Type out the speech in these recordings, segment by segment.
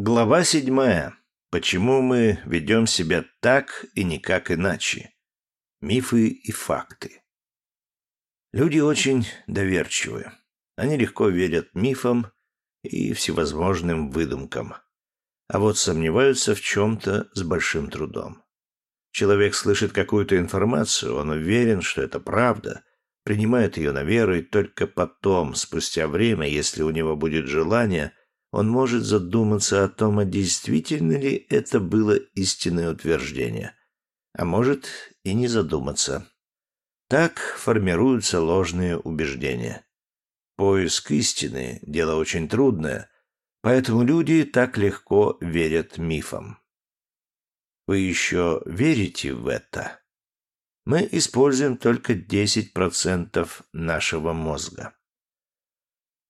Глава седьмая. Почему мы ведем себя так и никак иначе? Мифы и факты. Люди очень доверчивы. Они легко верят мифам и всевозможным выдумкам. А вот сомневаются в чем-то с большим трудом. Человек слышит какую-то информацию, он уверен, что это правда, принимает ее на веру, и только потом, спустя время, если у него будет желание, он может задуматься о том, а действительно ли это было истинное утверждение. А может и не задуматься. Так формируются ложные убеждения. Поиск истины – дело очень трудное, поэтому люди так легко верят мифам. Вы еще верите в это? Мы используем только 10% нашего мозга.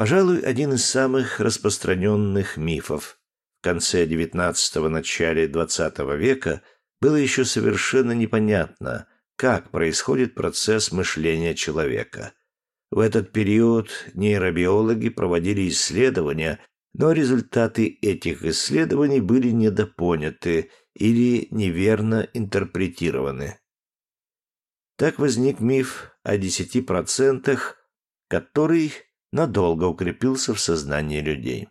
Пожалуй, один из самых распространенных мифов в конце XIX – начале XX века было еще совершенно непонятно, как происходит процесс мышления человека. В этот период нейробиологи проводили исследования, но результаты этих исследований были недопоняты или неверно интерпретированы. Так возник миф о 10%, который надолго укрепился в сознании людей.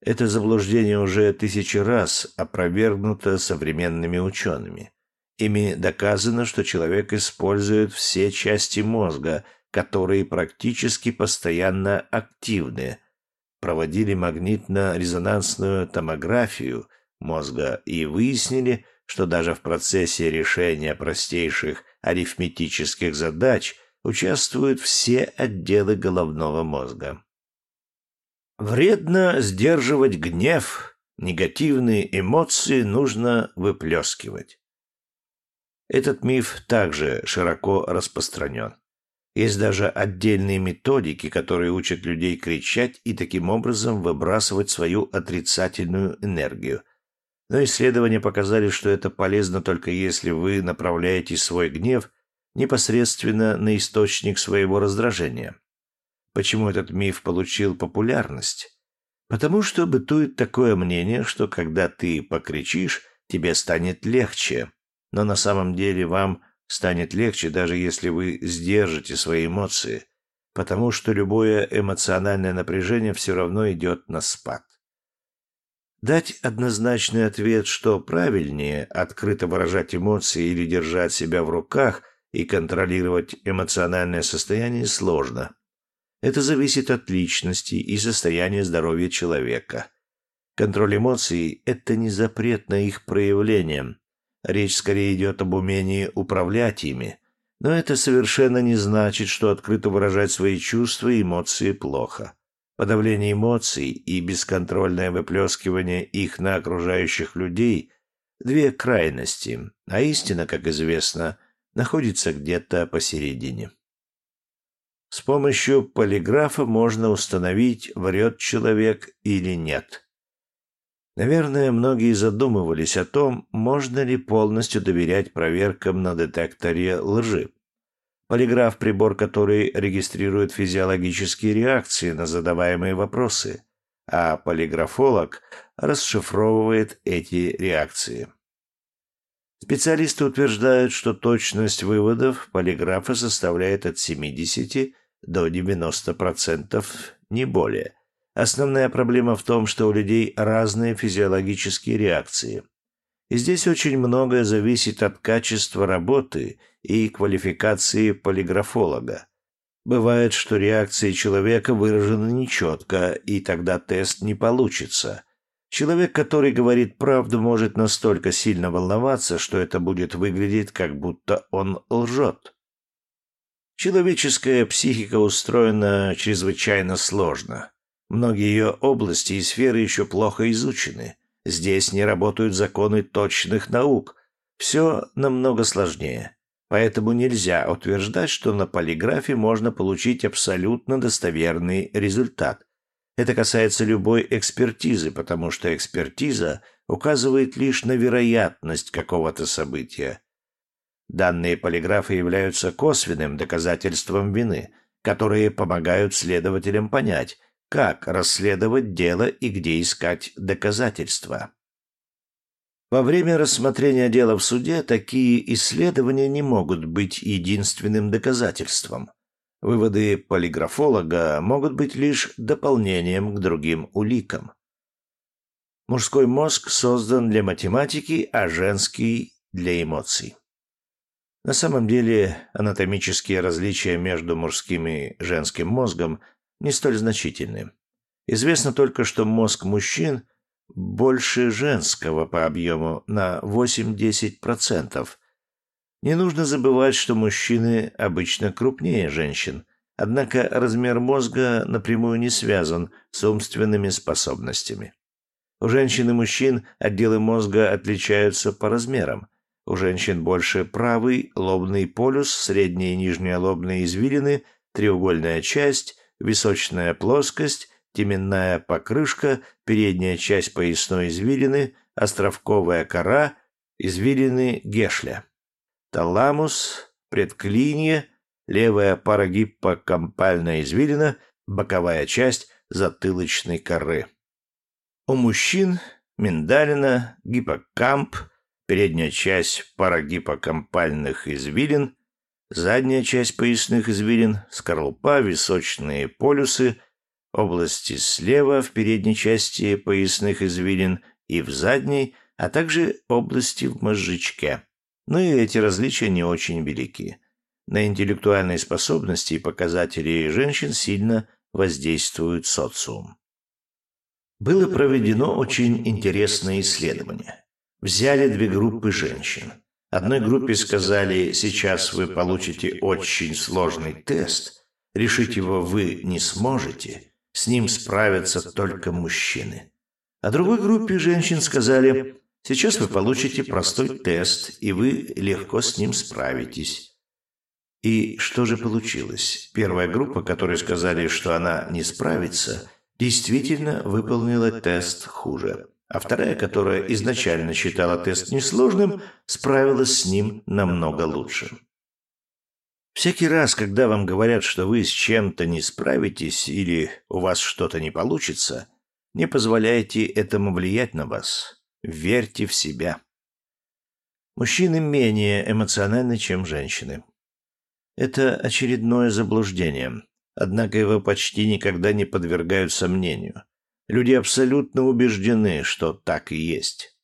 Это заблуждение уже тысячи раз опровергнуто современными учеными. Ими доказано, что человек использует все части мозга, которые практически постоянно активны. Проводили магнитно-резонансную томографию мозга и выяснили, что даже в процессе решения простейших арифметических задач – участвуют все отделы головного мозга. Вредно сдерживать гнев, негативные эмоции нужно выплескивать. Этот миф также широко распространен. Есть даже отдельные методики, которые учат людей кричать и таким образом выбрасывать свою отрицательную энергию. Но исследования показали, что это полезно только если вы направляете свой гнев непосредственно на источник своего раздражения. Почему этот миф получил популярность? Потому что бытует такое мнение, что когда ты покричишь, тебе станет легче. Но на самом деле вам станет легче, даже если вы сдержите свои эмоции, потому что любое эмоциональное напряжение все равно идет на спад. Дать однозначный ответ, что правильнее открыто выражать эмоции или держать себя в руках – и контролировать эмоциональное состояние сложно. Это зависит от личности и состояния здоровья человека. Контроль эмоций – это не запрет на их проявление. Речь скорее идет об умении управлять ими. Но это совершенно не значит, что открыто выражать свои чувства и эмоции плохо. Подавление эмоций и бесконтрольное выплескивание их на окружающих людей – две крайности, а истина, как известно, находится где-то посередине. С помощью полиграфа можно установить, врет человек или нет. Наверное, многие задумывались о том, можно ли полностью доверять проверкам на детекторе лжи. Полиграф – прибор, который регистрирует физиологические реакции на задаваемые вопросы, а полиграфолог расшифровывает эти реакции. Специалисты утверждают, что точность выводов полиграфа составляет от 70 до 90%, не более. Основная проблема в том, что у людей разные физиологические реакции. И здесь очень многое зависит от качества работы и квалификации полиграфолога. Бывает, что реакции человека выражены нечетко, и тогда тест не получится – Человек, который говорит правду, может настолько сильно волноваться, что это будет выглядеть, как будто он лжет. Человеческая психика устроена чрезвычайно сложно. Многие ее области и сферы еще плохо изучены. Здесь не работают законы точных наук. Все намного сложнее. Поэтому нельзя утверждать, что на полиграфе можно получить абсолютно достоверный результат. Это касается любой экспертизы, потому что экспертиза указывает лишь на вероятность какого-то события. Данные полиграфа являются косвенным доказательством вины, которые помогают следователям понять, как расследовать дело и где искать доказательства. Во время рассмотрения дела в суде такие исследования не могут быть единственным доказательством. Выводы полиграфолога могут быть лишь дополнением к другим уликам. Мужской мозг создан для математики, а женский – для эмоций. На самом деле анатомические различия между мужским и женским мозгом не столь значительны. Известно только, что мозг мужчин больше женского по объему на 8-10%. Не нужно забывать, что мужчины обычно крупнее женщин, однако размер мозга напрямую не связан с умственными способностями. У женщин и мужчин отделы мозга отличаются по размерам. У женщин больше правый лобный полюс, средние и нижние лобные извилины, треугольная часть, височная плоскость, теменная покрышка, передняя часть поясной извилины, островковая кора, извилины Гешля. Таламус, предклинье, левая парагиппокампальная извилина, боковая часть затылочной коры. У мужчин миндалина, гиппокамп, передняя часть парагиппокампальных извилин, задняя часть поясных извилин, скорлупа, височные полюсы, области слева в передней части поясных извилин и в задней, а также области в мозжечке. Но и эти различия не очень велики. На интеллектуальные способности и показатели женщин сильно воздействует социум. Было проведено очень интересное исследование. Взяли две группы женщин. Одной группе сказали, сейчас вы получите очень сложный тест, решить его вы не сможете, с ним справятся только мужчины. А другой группе женщин сказали, сейчас вы получите простой тест, и вы легко с ним справитесь. И что же получилось? Первая группа, которой сказали, что она не справится, действительно выполнила тест хуже. А вторая, которая изначально считала тест несложным, справилась с ним намного лучше. Всякий раз, когда вам говорят, что вы с чем-то не справитесь или у вас что-то не получится, не позволяйте этому влиять на вас. Верьте в себя. Мужчины менее эмоциональны, чем женщины. Это очередное заблуждение, однако его почти никогда не подвергают сомнению. Люди абсолютно убеждены, что так и есть.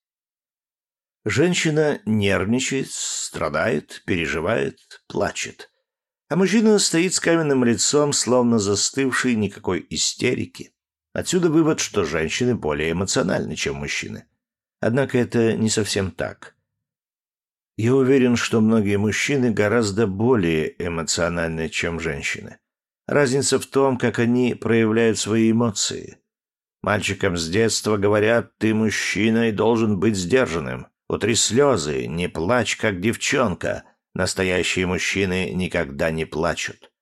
Женщина нервничает, страдает, переживает, плачет. А мужчина стоит с каменным лицом, словно застывший, никакой истерики. Отсюда вывод, что женщины более эмоциональны, чем мужчины. Однако это не совсем так. Я уверен, что многие мужчины гораздо более эмоциональны, чем женщины. Разница в том, как они проявляют свои эмоции. Мальчикам с детства говорят, ты мужчина и должен быть сдержанным. Утри слезы, не плачь, как девчонка, Настоящие мужчины никогда не плачут.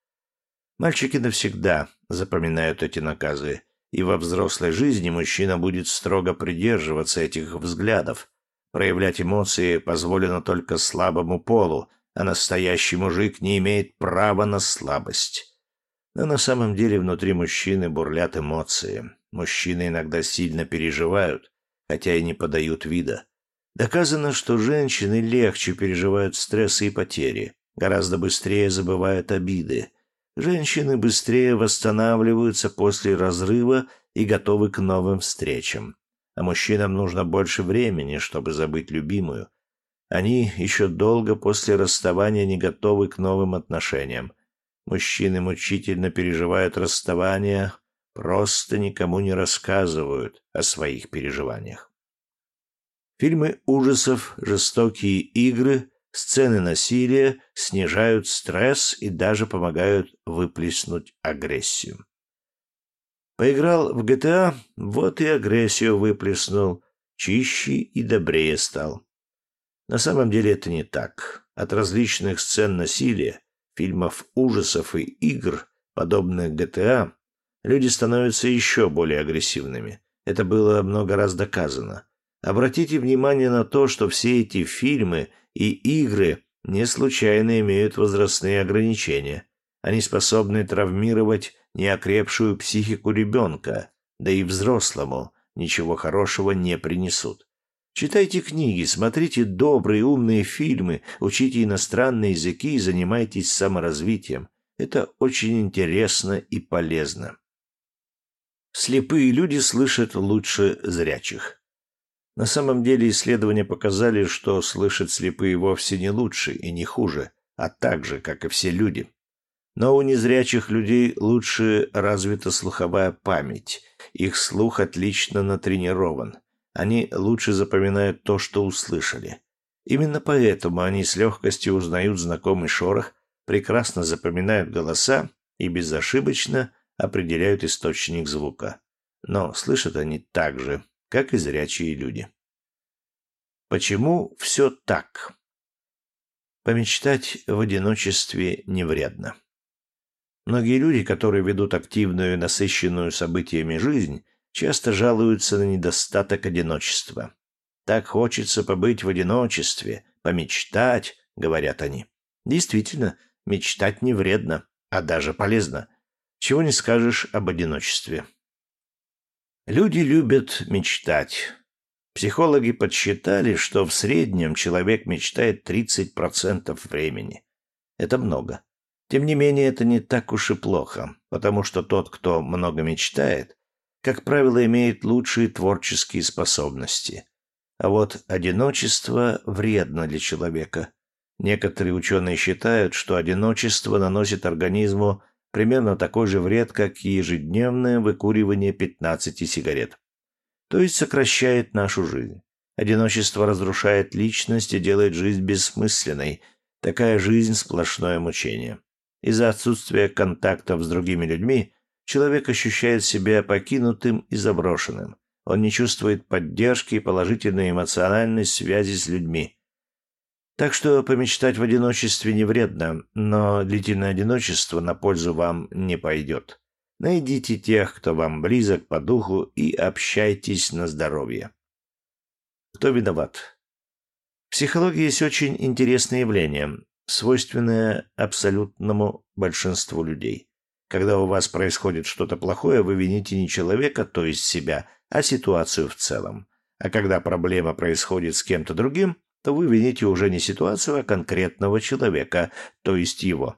Мальчики навсегда запоминают эти наказы, и во взрослой жизни мужчина будет строго придерживаться этих взглядов. Проявлять эмоции позволено только слабому полу, а настоящий мужик не имеет права на слабость. Но на самом деле внутри мужчины бурлят эмоции. Мужчины иногда сильно переживают, хотя и не подают вида. Доказано, что женщины легче переживают стрессы и потери, гораздо быстрее забывают обиды. Женщины быстрее восстанавливаются после разрыва и готовы к новым встречам. А мужчинам нужно больше времени, чтобы забыть любимую. Они еще долго после расставания не готовы к новым отношениям. Мужчины мучительно переживают расставание, просто никому не рассказывают о своих переживаниях. Фильмы ужасов, жестокие игры, сцены насилия снижают стресс и даже помогают выплеснуть агрессию. Поиграл в GTA, вот и агрессию выплеснул, чище и добрее стал. На самом деле это не так. От различных сцен насилия, фильмов ужасов и игр, подобных GTA, люди становятся еще более агрессивными. Это было много раз доказано. Обратите внимание на то, что все эти фильмы и игры не случайно имеют возрастные ограничения. Они способны травмировать неокрепшую психику ребенка, да и взрослому ничего хорошего не принесут. Читайте книги, смотрите добрые умные фильмы, учите иностранные языки и занимайтесь саморазвитием. Это очень интересно и полезно. Слепые люди слышат лучше зрячих. На самом деле исследования показали, что слышат слепые вовсе не лучше и не хуже, а так же, как и все люди. Но у незрячих людей лучше развита слуховая память. Их слух отлично натренирован. Они лучше запоминают то, что услышали. Именно поэтому они с легкостью узнают знакомый шорох, прекрасно запоминают голоса и безошибочно определяют источник звука. Но слышат они так же, как и зрячие люди. Почему все так? Помечтать в одиночестве не вредно. Многие люди, которые ведут активную насыщенную событиями жизнь, часто жалуются на недостаток одиночества. «Так хочется побыть в одиночестве, помечтать», — говорят они. Действительно, мечтать не вредно, а даже полезно. Чего не скажешь об одиночестве. Люди любят мечтать. Психологи подсчитали, что в среднем человек мечтает 30% времени. Это много. Тем не менее, это не так уж и плохо, потому что тот, кто много мечтает, как правило, имеет лучшие творческие способности. А вот одиночество вредно для человека. Некоторые ученые считают, что одиночество наносит организму примерно такой же вред, как ежедневное выкуривание 15 сигарет. То есть сокращает нашу жизнь. Одиночество разрушает личность и делает жизнь бессмысленной. Такая жизнь – сплошное мучение. Из-за отсутствия контактов с другими людьми человек ощущает себя покинутым и заброшенным. Он не чувствует поддержки и положительной эмоциональной связи с людьми. Так что помечтать в одиночестве не вредно, но длительное одиночество на пользу вам не пойдет. Найдите тех, кто вам близок по духу, и общайтесь на здоровье. Кто виноват? В психологии есть очень интересное явление, свойственное абсолютному большинству людей. Когда у вас происходит что-то плохое, вы вините не человека, то есть себя, а ситуацию в целом. А когда проблема происходит с кем-то другим, то вы вините уже не ситуацию, а конкретного человека, то есть его.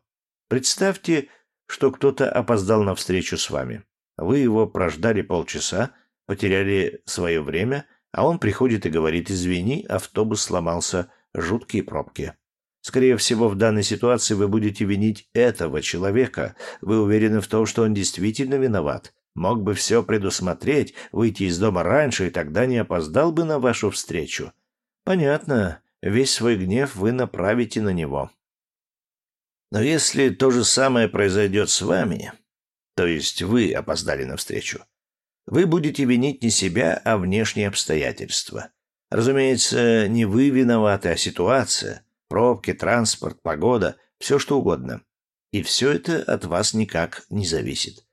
Представьте, что кто-то опоздал на встречу с вами. Вы его прождали полчаса, потеряли свое время, а он приходит и говорит «Извини, автобус сломался, жуткие пробки». Скорее всего, в данной ситуации вы будете винить этого человека. Вы уверены в том, что он действительно виноват. Мог бы все предусмотреть, выйти из дома раньше, и тогда не опоздал бы на вашу встречу. Понятно, весь свой гнев вы направите на него. Но если то же самое произойдет с вами, то есть вы опоздали на встречу, вы будете винить не себя, а внешние обстоятельства. Разумеется, не вы виноваты, а ситуация, пробки, транспорт, погода, все что угодно. И все это от вас никак не зависит.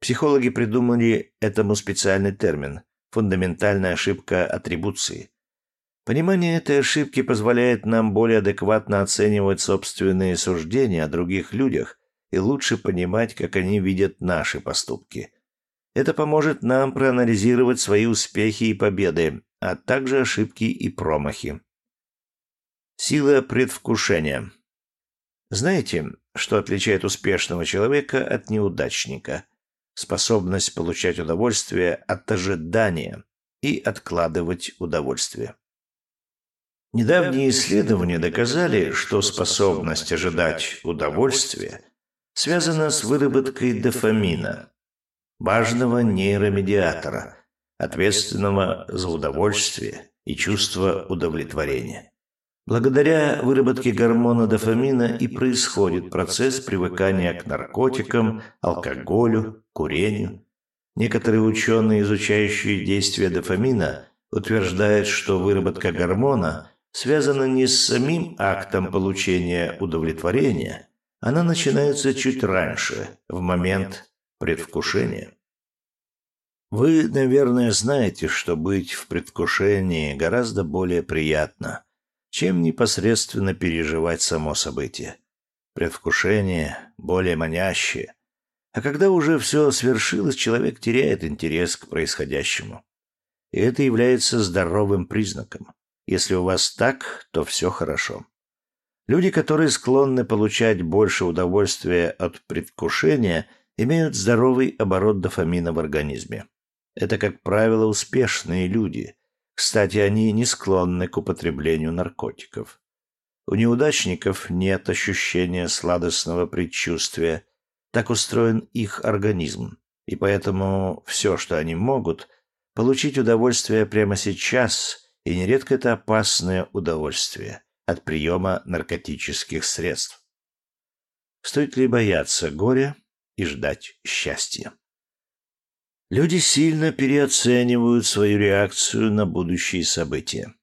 Психологи придумали этому специальный термин – фундаментальная ошибка атрибуции – Понимание этой ошибки позволяет нам более адекватно оценивать собственные суждения о других людях и лучше понимать, как они видят наши поступки. Это поможет нам проанализировать свои успехи и победы, а также ошибки и промахи. Сила предвкушения. Знаете, что отличает успешного человека от неудачника? Способность получать удовольствие от ожидания и откладывать удовольствие. Недавние исследования доказали, что способность ожидать удовольствия связана с выработкой дофамина, важного нейромедиатора, ответственного за удовольствие и чувство удовлетворения. Благодаря выработке гормона дофамина и происходит процесс привыкания к наркотикам, алкоголю, курению. Некоторые ученые, изучающие действия дофамина, утверждают, что выработка гормона – связана не с самим актом получения удовлетворения, она начинается чуть раньше, в момент предвкушения. Вы, наверное, знаете, что быть в предвкушении гораздо более приятно, чем непосредственно переживать само событие. Предвкушение более манящее. А когда уже все свершилось, человек теряет интерес к происходящему. И это является здоровым признаком. Если у вас так, то все хорошо. Люди, которые склонны получать больше удовольствия от предвкушения, имеют здоровый оборот дофамина в организме. Это, как правило, успешные люди. Кстати, они не склонны к употреблению наркотиков. У неудачников нет ощущения сладостного предчувствия. Так устроен их организм. И поэтому все, что они могут, получить удовольствие прямо сейчас, и нередко это опасное удовольствие от приема наркотических средств. Стоит ли бояться горя и ждать счастья? Люди сильно переоценивают свою реакцию на будущие события.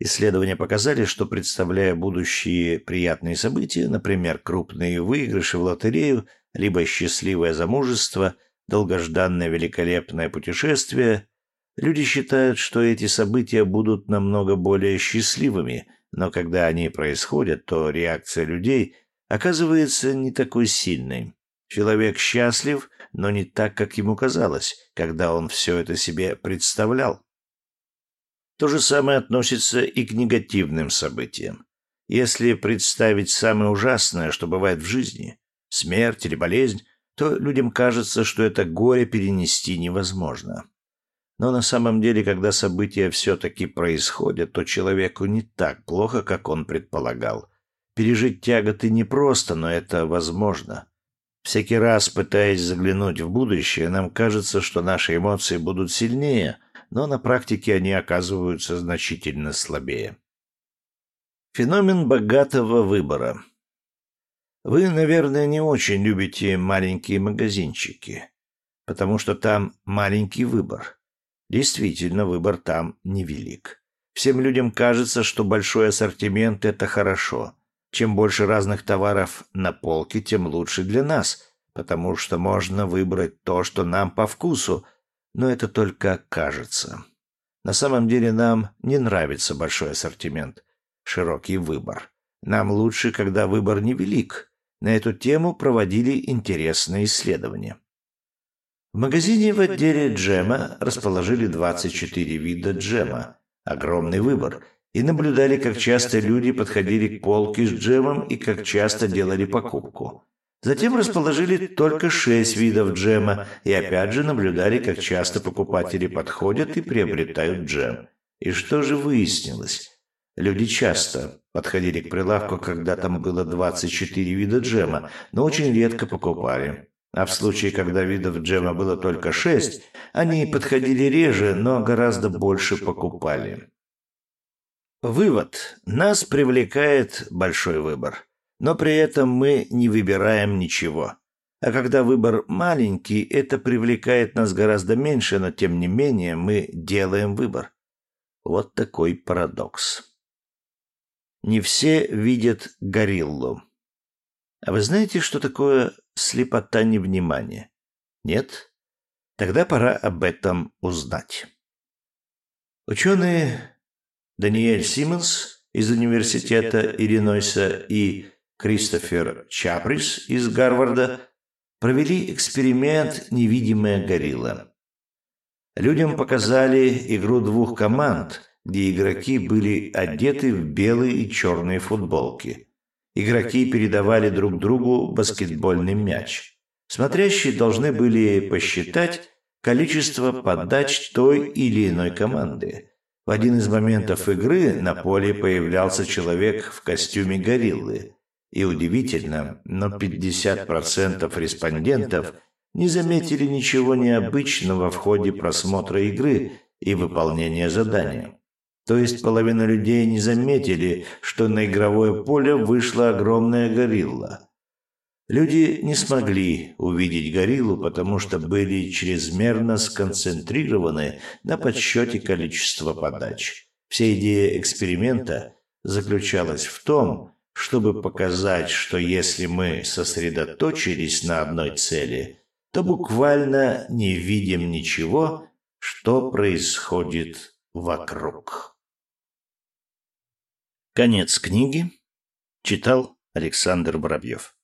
Исследования показали, что представляя будущие приятные события, например, крупные выигрыши в лотерею, либо счастливое замужество, долгожданное великолепное путешествие, люди считают, что эти события будут намного более счастливыми, но когда они происходят, то реакция людей оказывается не такой сильной. Человек счастлив, но не так, как ему казалось, когда он все это себе представлял. То же самое относится и к негативным событиям. Если представить самое ужасное, что бывает в жизни, смерть или болезнь, то людям кажется, что это горе перенести невозможно. Но на самом деле, когда события все-таки происходят, то человеку не так плохо, как он предполагал. Пережить тяготы непросто, но это возможно. Всякий раз, пытаясь заглянуть в будущее, нам кажется, что наши эмоции будут сильнее – но на практике они оказываются значительно слабее. Феномен богатого выбора. Вы, наверное, не очень любите маленькие магазинчики, потому что там маленький выбор. Действительно, выбор там невелик. Всем людям кажется, что большой ассортимент – это хорошо. Чем больше разных товаров на полке, тем лучше для нас, потому что можно выбрать то, что нам по вкусу – но это только кажется. На самом деле нам не нравится большой ассортимент, широкий выбор. Нам лучше, когда выбор невелик. На эту тему проводили интересные исследования. В магазине в отделе джема расположили 24 вида джема, огромный выбор, и наблюдали, как часто люди подходили к полке с джемом и как часто делали покупку. Затем расположили только шесть видов джема и опять же наблюдали, как часто покупатели подходят и приобретают джем. И что же выяснилось? Люди часто подходили к прилавку, когда там было 24 вида джема, но очень редко покупали. А в случае, когда видов джема было только шесть, они подходили реже, но гораздо больше покупали. Вывод. Нас привлекает большой выбор но при этом мы не выбираем ничего. А когда выбор маленький, это привлекает нас гораздо меньше, но тем не менее мы делаем выбор. Вот такой парадокс. Не все видят гориллу. А вы знаете, что такое слепота невнимания? Нет? Тогда пора об этом узнать. Ученые Даниэль Симмонс из университета Иллинойса и Кристофер Чаприс из Гарварда провели эксперимент «Невидимая горилла». Людям показали игру двух команд, где игроки были одеты в белые и черные футболки. Игроки передавали друг другу баскетбольный мяч. Смотрящие должны были посчитать количество подач той или иной команды. В один из моментов игры на поле появлялся человек в костюме гориллы. И удивительно, но 50% респондентов не заметили ничего необычного в ходе просмотра игры и выполнения задания. То есть половина людей не заметили, что на игровое поле вышла огромная горилла. Люди не смогли увидеть гориллу, потому что были чрезмерно сконцентрированы на подсчете количества подач. Вся идея эксперимента заключалась в том, чтобы показать, что если мы сосредоточились на одной цели, то буквально не видим ничего, что происходит вокруг. Конец книги. Читал Александр Воробьев.